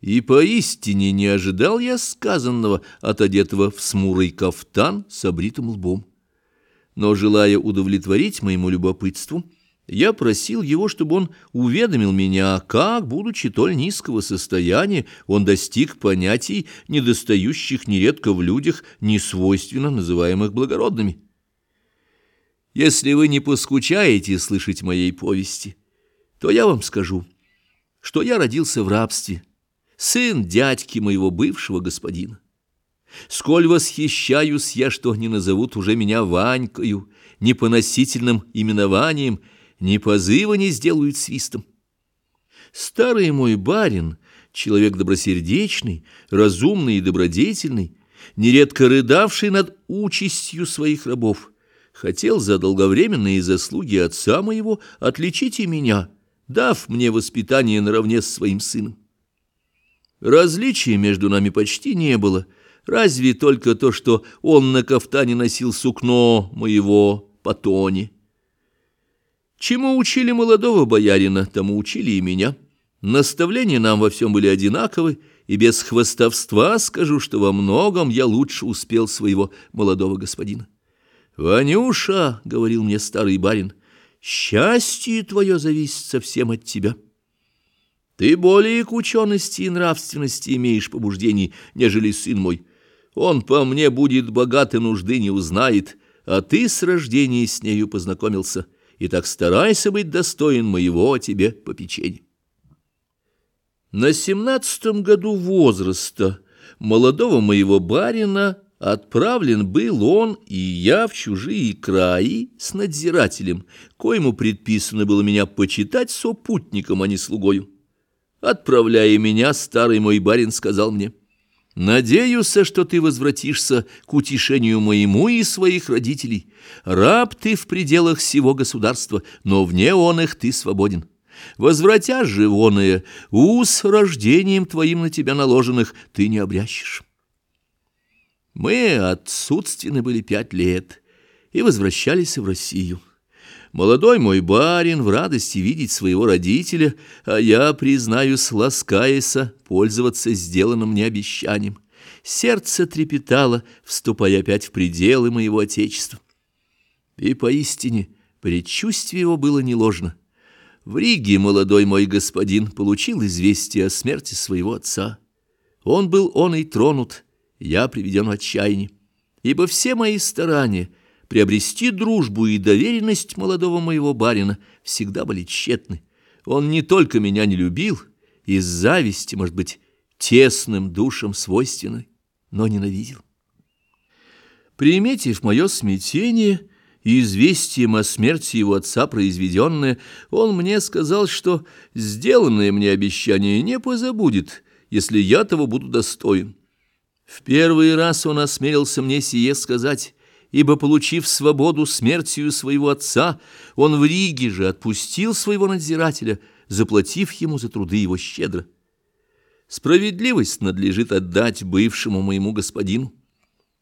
И поистине не ожидал я сказанного от одетого в смурый кафтан с обритым лбом. Но, желая удовлетворить моему любопытству, я просил его, чтобы он уведомил меня, как, будучи толь низкого состояния, он достиг понятий, недостающих нередко в людях, несвойственно называемых благородными. Если вы не поскучаете слышать моей повести, то я вам скажу, что я родился в рабстве, сын дядьки моего бывшего господина. Сколь восхищаюсь я, что не назовут уже меня Ванькою, ни поносительным именованием, ни позыва не сделают свистом. Старый мой барин, человек добросердечный, разумный и добродетельный, нередко рыдавший над участью своих рабов, хотел за долговременные заслуги отца моего отличить и меня, дав мне воспитание наравне с своим сыном. Различия между нами почти не было, разве только то, что он на кафтане носил сукно моего патони. Чему учили молодого боярина, тому учили и меня. Наставления нам во всем были одинаковы, и без хвостовства скажу, что во многом я лучше успел своего молодого господина. «Ванюша», — говорил мне старый барин, — «счастье твое зависит совсем от тебя». Ты более к учености и нравственности имеешь побуждений, нежели сын мой. Он по мне будет богат и нужды не узнает, а ты с рождения с нею познакомился, и так старайся быть достоин моего тебе попечения. На семнадцатом году возраста молодого моего барина отправлен был он и я в чужие краи с надзирателем, коему предписано было меня почитать сопутником, а не слугою. Отправляя меня, старый мой барин сказал мне, «Надеюсь, что ты возвратишься к утешению моему и своих родителей. Раб ты в пределах всего государства, но вне он их ты свободен. Возвратя же воное, уз рождением твоим на тебя наложенных ты не обрящешь». Мы отсутственны были пять лет и возвращались в Россию. Молодой мой барин в радости видеть своего родителя, а я, признаюсь, ласкаясь, пользоваться сделанным мне обещанием. Сердце трепетало, вступая опять в пределы моего отечества. И поистине предчувствие его было не ложно. В Риге молодой мой господин получил известие о смерти своего отца. Он был он и тронут, я приведен в отчаяние, ибо все мои старания — приобрести дружбу и доверенность молодого моего барина всегда были тщетны. Он не только меня не любил, из зависти, может быть, тесным душам свойственной, но ненавидел. Приметив мое смятение и известием о смерти его отца произведенное, он мне сказал, что сделанное мне обещание не позабудет, если я того буду достоин. В первый раз он осмелился мне сие сказать, ибо, получив свободу смертью своего отца, он в Риге же отпустил своего надзирателя, заплатив ему за труды его щедро. Справедливость надлежит отдать бывшему моему господину,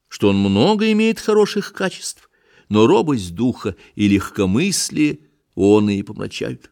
что он много имеет хороших качеств, но робость духа и легкомыслие он и помрачают.